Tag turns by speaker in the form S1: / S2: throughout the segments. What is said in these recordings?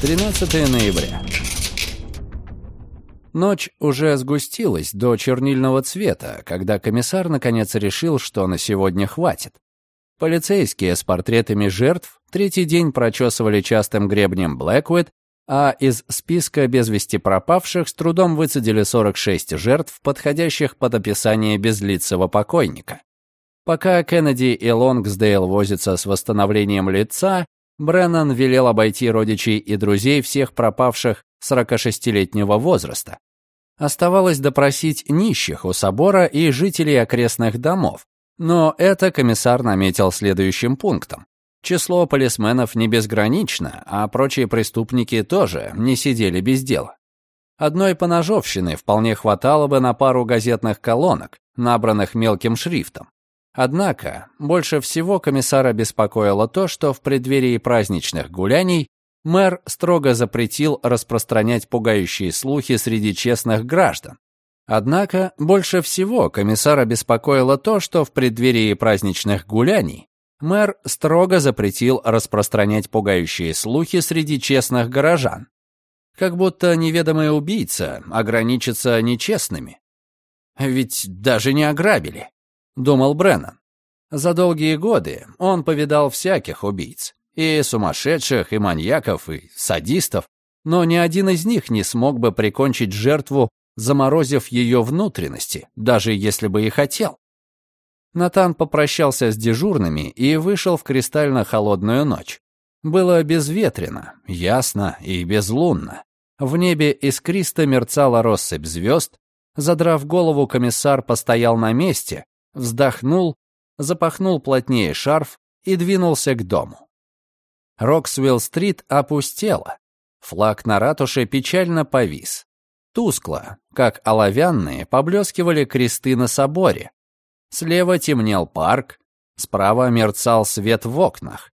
S1: 13 ноября. Ночь уже сгустилась до чернильного цвета, когда комиссар наконец решил, что на сегодня хватит. Полицейские с портретами жертв третий день прочесывали частым гребнем Блэквуд, а из списка без вести пропавших с трудом выцедили 46 жертв, подходящих под описание безлицего покойника. Пока Кеннеди и Лонгсдейл возятся с восстановлением лица, Бреннан велел обойти родичей и друзей всех пропавших 46-летнего возраста. Оставалось допросить нищих у собора и жителей окрестных домов, но это комиссар наметил следующим пунктом. Число полисменов не безгранично, а прочие преступники тоже не сидели без дела. Одной поножовщины вполне хватало бы на пару газетных колонок, набранных мелким шрифтом. Однако, больше всего комиссара беспокоило то, что в преддверии праздничных гуляний мэр строго запретил распространять пугающие слухи среди честных граждан, Однако больше всего комиссара беспокоило то, что в преддверии праздничных гуляний мэр строго запретил распространять пугающие слухи среди честных горожан. Как будто неведомый убийца ограничится нечестными. Ведь даже не ограбили, думал Бреннан. За долгие годы он повидал всяких убийц, и сумасшедших, и маньяков, и садистов, но ни один из них не смог бы прикончить жертву заморозив ее внутренности, даже если бы и хотел. Натан попрощался с дежурными и вышел в кристально-холодную ночь. Было безветренно, ясно и безлунно. В небе искристо мерцала россыпь звезд. Задрав голову, комиссар постоял на месте, вздохнул, запахнул плотнее шарф и двинулся к дому. Роксвилл-стрит опустела. Флаг на ратуше печально повис. Тускло, как оловянные, поблескивали кресты на соборе. Слева темнел парк, справа мерцал свет в окнах.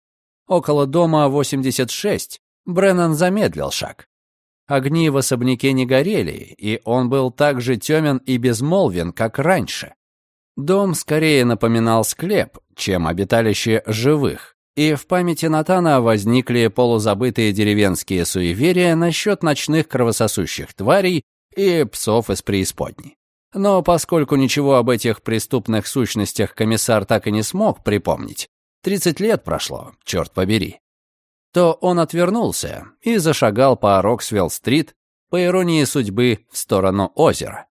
S1: Около дома 86 Бреннан замедлил шаг. Огни в особняке не горели, и он был так же темен и безмолвен, как раньше. Дом скорее напоминал склеп, чем обиталище живых, и в памяти Натана возникли полузабытые деревенские суеверия насчет ночных кровососущих тварей и псов из преисподней. Но поскольку ничего об этих преступных сущностях комиссар так и не смог припомнить, 30 лет прошло, черт побери, то он отвернулся и зашагал по Роксвелл-стрит, по иронии судьбы, в сторону озера.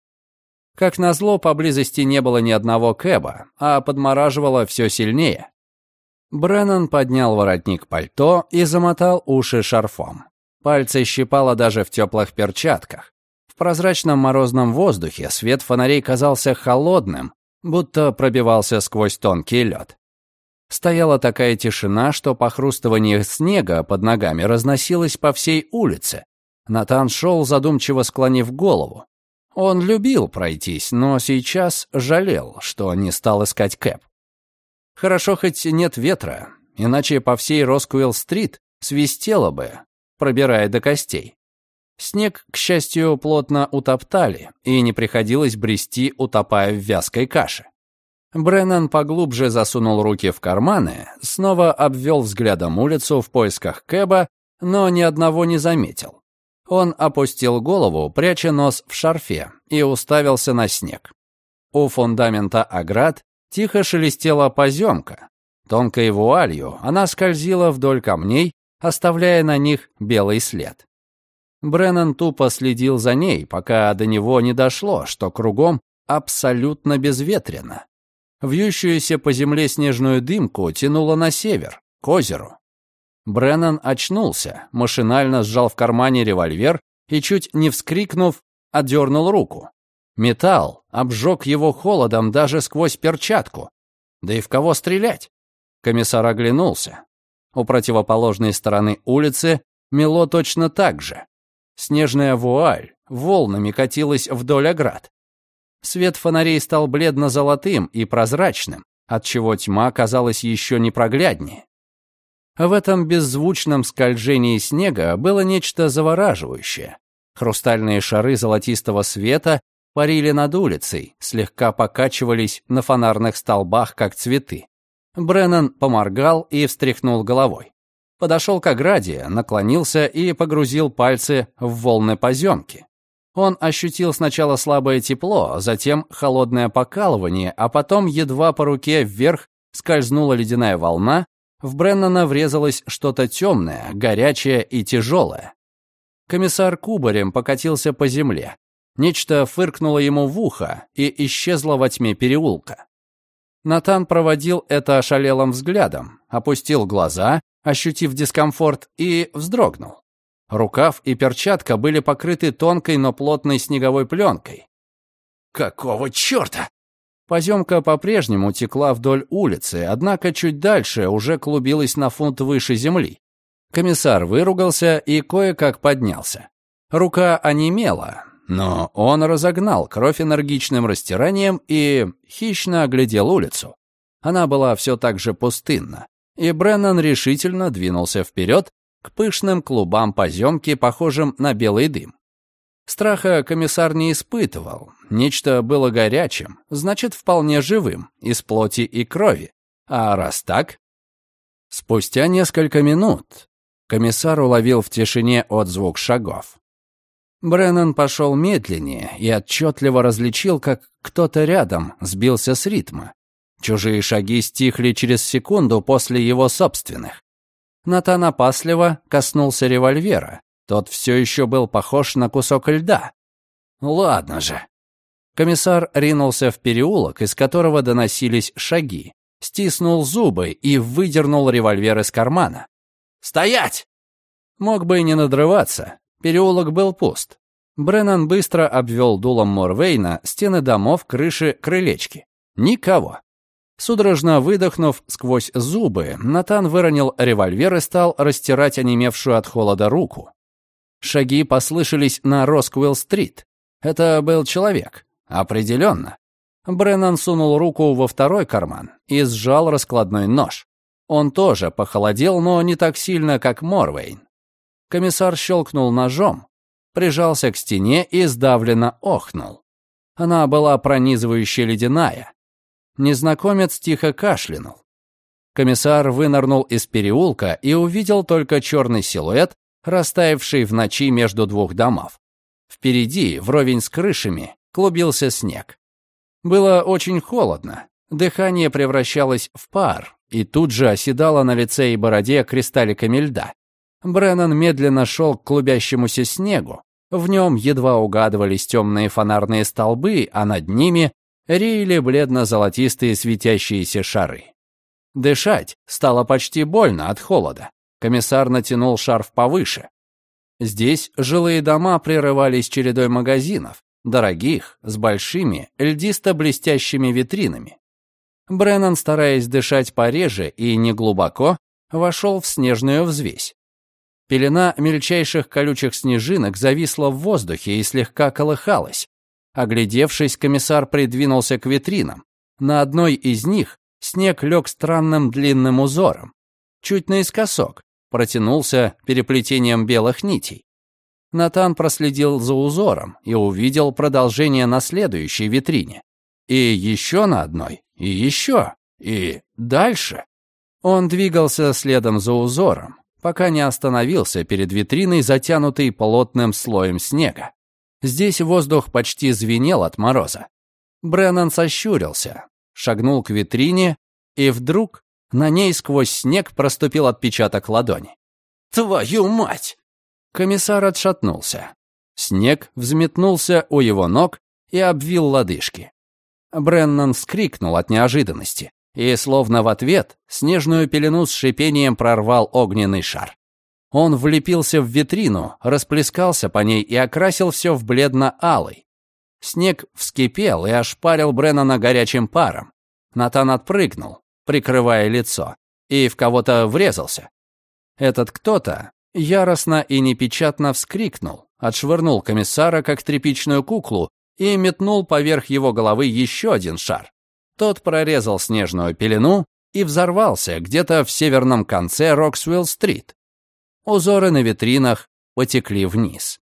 S1: Как назло, поблизости не было ни одного кэба, а подмораживало все сильнее. Бреннан поднял воротник пальто и замотал уши шарфом. Пальцы щипало даже в теплых перчатках прозрачном морозном воздухе свет фонарей казался холодным, будто пробивался сквозь тонкий лед. Стояла такая тишина, что похрустывание снега под ногами разносилось по всей улице. Натан шел, задумчиво склонив голову. Он любил пройтись, но сейчас жалел, что не стал искать Кэп. Хорошо, хоть нет ветра, иначе по всей Роскуэлл-стрит свистело бы, пробирая до костей. Снег, к счастью, плотно утоптали, и не приходилось брести, утопая в вязкой каше. Бреннан поглубже засунул руки в карманы, снова обвел взглядом улицу в поисках Кэба, но ни одного не заметил. Он опустил голову, пряча нос в шарфе, и уставился на снег. У фундамента оград тихо шелестела поземка. Тонкой вуалью она скользила вдоль камней, оставляя на них белый след. Бреннан тупо следил за ней, пока до него не дошло, что кругом абсолютно безветренно. Вьющуюся по земле снежную дымку тянуло на север, к озеру. Бреннан очнулся, машинально сжал в кармане револьвер и, чуть не вскрикнув, отдернул руку. Металл обжег его холодом даже сквозь перчатку. Да и в кого стрелять? Комиссар оглянулся. У противоположной стороны улицы мело точно так же. Снежная вуаль волнами катилась вдоль оград. Свет фонарей стал бледно-золотым и прозрачным, отчего тьма казалась еще непрогляднее. В этом беззвучном скольжении снега было нечто завораживающее. Хрустальные шары золотистого света парили над улицей, слегка покачивались на фонарных столбах, как цветы. Бреннан поморгал и встряхнул головой. Подошел к ограде, наклонился и погрузил пальцы в волны поземки. Он ощутил сначала слабое тепло, затем холодное покалывание, а потом едва по руке вверх скользнула ледяная волна, в Бреннана врезалось что-то темное, горячее и тяжелое. Комиссар кубарем покатился по земле. Нечто фыркнуло ему в ухо и исчезло во тьме переулка. Натан проводил это ошалелым взглядом, опустил глаза, ощутив дискомфорт, и вздрогнул. Рукав и перчатка были покрыты тонкой, но плотной снеговой пленкой. «Какого черта?» Поземка по-прежнему текла вдоль улицы, однако чуть дальше уже клубилась на фунт выше земли. Комиссар выругался и кое-как поднялся. Рука онемела, но он разогнал кровь энергичным растиранием и хищно оглядел улицу. Она была все так же пустынна, и Бреннан решительно двинулся вперед к пышным клубам поземки, похожим на белый дым. Страха комиссар не испытывал. Нечто было горячим, значит, вполне живым, из плоти и крови. А раз так... Спустя несколько минут комиссар уловил в тишине отзвук шагов. Бреннан пошел медленнее и отчетливо различил, как кто-то рядом сбился с ритма. Чужие шаги стихли через секунду после его собственных. Натан опасливо коснулся револьвера, тот все еще был похож на кусок льда. Ладно же. Комиссар ринулся в переулок, из которого доносились шаги, стиснул зубы и выдернул револьвер из кармана. «Стоять!» Мог бы и не надрываться. Переулок был пуст. Бреннан быстро обвел дулом Морвейна стены домов, крыши, крылечки. Никого. Судорожно выдохнув сквозь зубы, Натан выронил револьвер и стал растирать онемевшую от холода руку. Шаги послышались на Росквилл-стрит. Это был человек. Определенно. Бреннан сунул руку во второй карман и сжал раскладной нож. Он тоже похолодел, но не так сильно, как Морвейн. Комиссар щелкнул ножом, прижался к стене и сдавленно охнул. Она была пронизывающе ледяная. Незнакомец тихо кашлянул. Комиссар вынырнул из переулка и увидел только черный силуэт, растаявший в ночи между двух домов. Впереди, вровень с крышами, клубился снег. Было очень холодно, дыхание превращалось в пар, и тут же оседало на лице и бороде кристалликами льда. Бреннан медленно шел к клубящемуся снегу. В нем едва угадывались темные фонарные столбы, а над ними реяли бледно-золотистые светящиеся шары. Дышать стало почти больно от холода. Комиссар натянул шарф повыше. Здесь жилые дома прерывались чередой магазинов, дорогих, с большими, льдисто-блестящими витринами. Бреннан, стараясь дышать пореже и неглубоко, вошел в снежную взвесь. Пелена мельчайших колючих снежинок зависла в воздухе и слегка колыхалась. Оглядевшись, комиссар придвинулся к витринам. На одной из них снег лег странным длинным узором, чуть наискосок, протянулся переплетением белых нитей. Натан проследил за узором и увидел продолжение на следующей витрине. И еще на одной, и еще, и дальше. Он двигался следом за узором, пока не остановился перед витриной, затянутой плотным слоем снега. Здесь воздух почти звенел от мороза. Бреннан сощурился, шагнул к витрине, и вдруг на ней сквозь снег проступил отпечаток ладони. «Твою мать!» Комиссар отшатнулся. Снег взметнулся у его ног и обвил лодыжки. Бреннан вскрикнул от неожиданности, и, словно в ответ, снежную пелену с шипением прорвал огненный шар. Он влепился в витрину, расплескался по ней и окрасил все в бледно-алый. Снег вскипел и ошпарил Бреннана горячим паром. Натан отпрыгнул, прикрывая лицо, и в кого-то врезался. Этот кто-то яростно и непечатно вскрикнул, отшвырнул комиссара как тряпичную куклу и метнул поверх его головы еще один шар. Тот прорезал снежную пелену и взорвался где-то в северном конце Роксвилл-стрит. Узоры на витринах потекли вниз.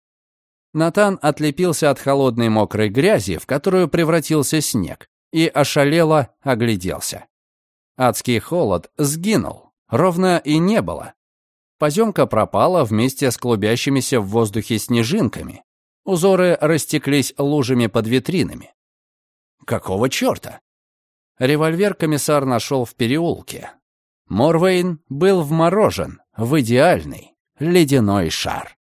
S1: Натан отлепился от холодной мокрой грязи, в которую превратился снег, и ошалело огляделся. Адский холод сгинул, ровно и не было. Поземка пропала вместе с клубящимися в воздухе снежинками. Узоры растеклись лужами под витринами. Какого черта? Револьвер комиссар нашел в переулке. Морвейн был вморожен в идеальный ледяной шар.